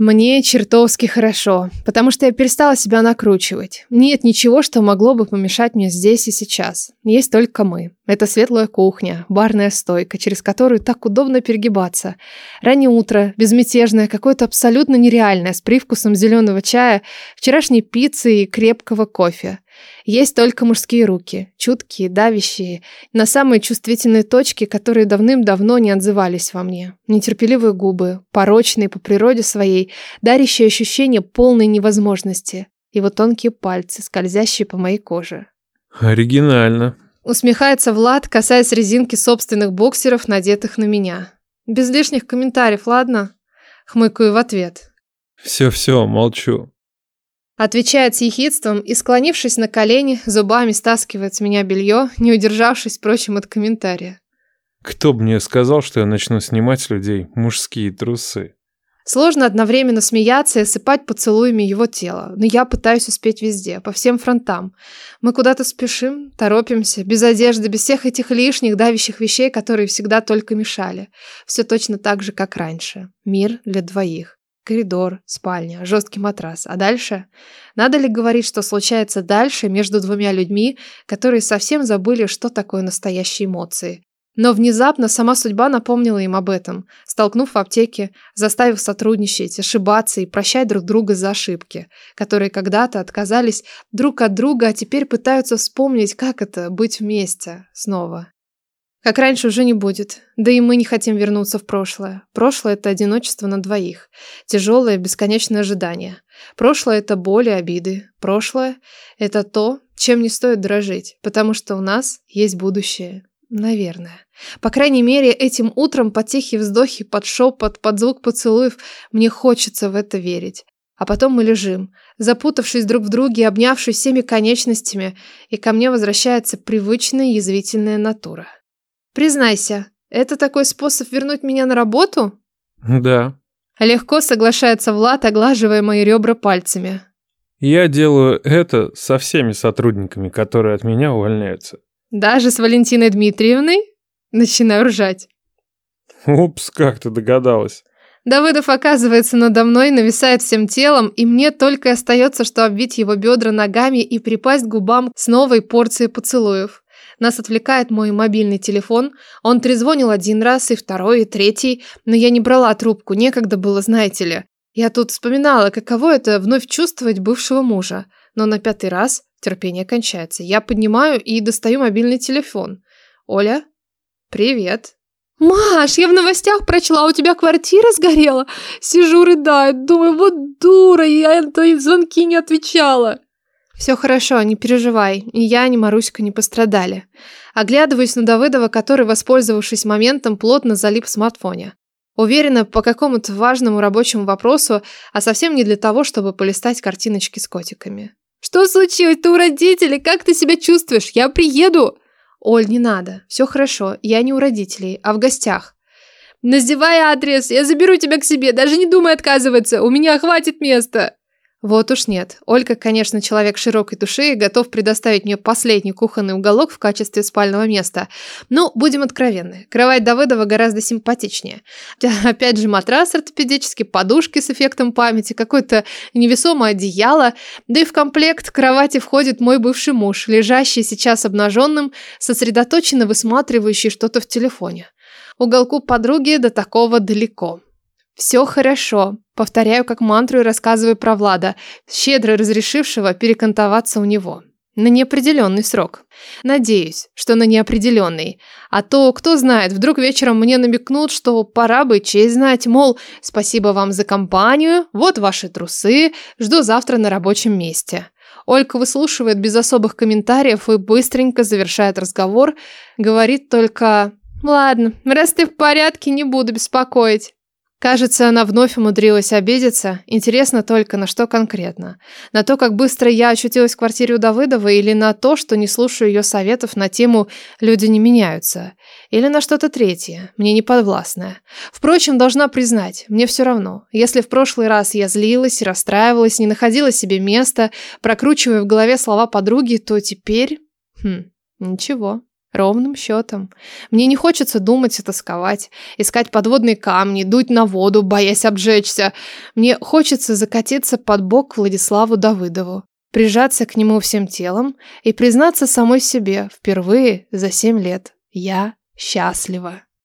Мне чертовски хорошо, потому что я перестала себя накручивать. Нет ничего, что могло бы помешать мне здесь и сейчас. Есть только мы. Это светлая кухня, барная стойка, через которую так удобно перегибаться. Раннее утро, безмятежное, какое-то абсолютно нереальное, с привкусом зеленого чая, вчерашней пиццы и крепкого кофе. Есть только мужские руки, чуткие, давящие, на самые чувствительные точки, которые давным-давно не отзывались во мне. Нетерпеливые губы, порочные по природе своей, дарящие ощущение полной невозможности. Его тонкие пальцы, скользящие по моей коже. Оригинально. Усмехается Влад, касаясь резинки собственных боксеров, надетых на меня. Без лишних комментариев, ладно? Хмыкаю в ответ. Все-все, молчу. Отвечает с ехидством и, склонившись на колени, зубами стаскивает с меня белье, не удержавшись, впрочем, от комментария. Кто бы мне сказал, что я начну снимать с людей мужские трусы? Сложно одновременно смеяться и осыпать поцелуями его тело, но я пытаюсь успеть везде, по всем фронтам. Мы куда-то спешим, торопимся, без одежды, без всех этих лишних давящих вещей, которые всегда только мешали. Все точно так же, как раньше. Мир для двоих. Коридор, спальня, жесткий матрас. А дальше? Надо ли говорить, что случается дальше между двумя людьми, которые совсем забыли, что такое настоящие эмоции? Но внезапно сама судьба напомнила им об этом, столкнув в аптеке, заставив сотрудничать, ошибаться и прощать друг друга за ошибки, которые когда-то отказались друг от друга, а теперь пытаются вспомнить, как это быть вместе снова. Как раньше уже не будет. Да и мы не хотим вернуться в прошлое. Прошлое – это одиночество на двоих. Тяжелое, бесконечное ожидание. Прошлое – это боль и обиды. Прошлое – это то, чем не стоит дрожить, потому что у нас есть будущее. Наверное. По крайней мере, этим утром под тихие вздохи, под шепот, под звук поцелуев мне хочется в это верить. А потом мы лежим, запутавшись друг в друге, обнявшись всеми конечностями, и ко мне возвращается привычная язвительная натура. Признайся, это такой способ вернуть меня на работу? Да. Легко соглашается Влад, оглаживая мои ребра пальцами. Я делаю это со всеми сотрудниками, которые от меня увольняются. Даже с Валентиной Дмитриевной? Начинаю ржать. Упс, как ты догадалась? Давыдов оказывается надо мной, нависает всем телом, и мне только остается, что обвить его бедра ногами и припасть к губам с новой порцией поцелуев. Нас отвлекает мой мобильный телефон. Он трезвонил один раз, и второй, и третий, но я не брала трубку, некогда было, знаете ли. Я тут вспоминала, каково это вновь чувствовать бывшего мужа. Но на пятый раз терпение кончается. Я поднимаю и достаю мобильный телефон. Оля? Привет. «Маш, я в новостях прочла, у тебя квартира сгорела?» Сижу, рыдаю, думаю, вот дура, я на твои звонки не отвечала. «Все хорошо, не переживай. Ни я, ни Маруська не пострадали». Оглядываюсь на Давыдова, который, воспользовавшись моментом, плотно залип в смартфоне. Уверена, по какому-то важному рабочему вопросу, а совсем не для того, чтобы полистать картиночки с котиками. «Что случилось? Ты у родителей? Как ты себя чувствуешь? Я приеду!» «Оль, не надо. Все хорошо. Я не у родителей, а в гостях». «Называй адрес, я заберу тебя к себе. Даже не думай отказываться. У меня хватит места». Вот уж нет. Ольга, конечно, человек широкой души и готов предоставить мне последний кухонный уголок в качестве спального места. Но будем откровенны, кровать Давыдова гораздо симпатичнее. Опять же матрас ортопедический, подушки с эффектом памяти, какое-то невесомое одеяло. Да и в комплект кровати входит мой бывший муж, лежащий сейчас обнаженным, сосредоточенно высматривающий что-то в телефоне. Уголку подруги до такого далеко. Все хорошо. Повторяю как мантру и рассказываю про Влада, щедро разрешившего перекантоваться у него. На неопределенный срок. Надеюсь, что на неопределенный. А то, кто знает, вдруг вечером мне намекнут, что пора бы честь знать, мол, спасибо вам за компанию, вот ваши трусы, жду завтра на рабочем месте. Олька выслушивает без особых комментариев и быстренько завершает разговор, говорит только «Ладно, раз ты в порядке, не буду беспокоить». Кажется, она вновь умудрилась обидеться. Интересно только, на что конкретно. На то, как быстро я очутилась в квартире у Давыдова, или на то, что не слушаю ее советов на тему «люди не меняются». Или на что-то третье, мне не подвластное. Впрочем, должна признать, мне все равно. Если в прошлый раз я злилась расстраивалась, не находила себе места, прокручивая в голове слова подруги, то теперь... Хм, ничего. Ровным счетом. Мне не хочется думать и тосковать, искать подводные камни, дуть на воду, боясь обжечься. Мне хочется закатиться под бок Владиславу Давыдову, прижаться к нему всем телом и признаться самой себе впервые за семь лет. Я счастлива.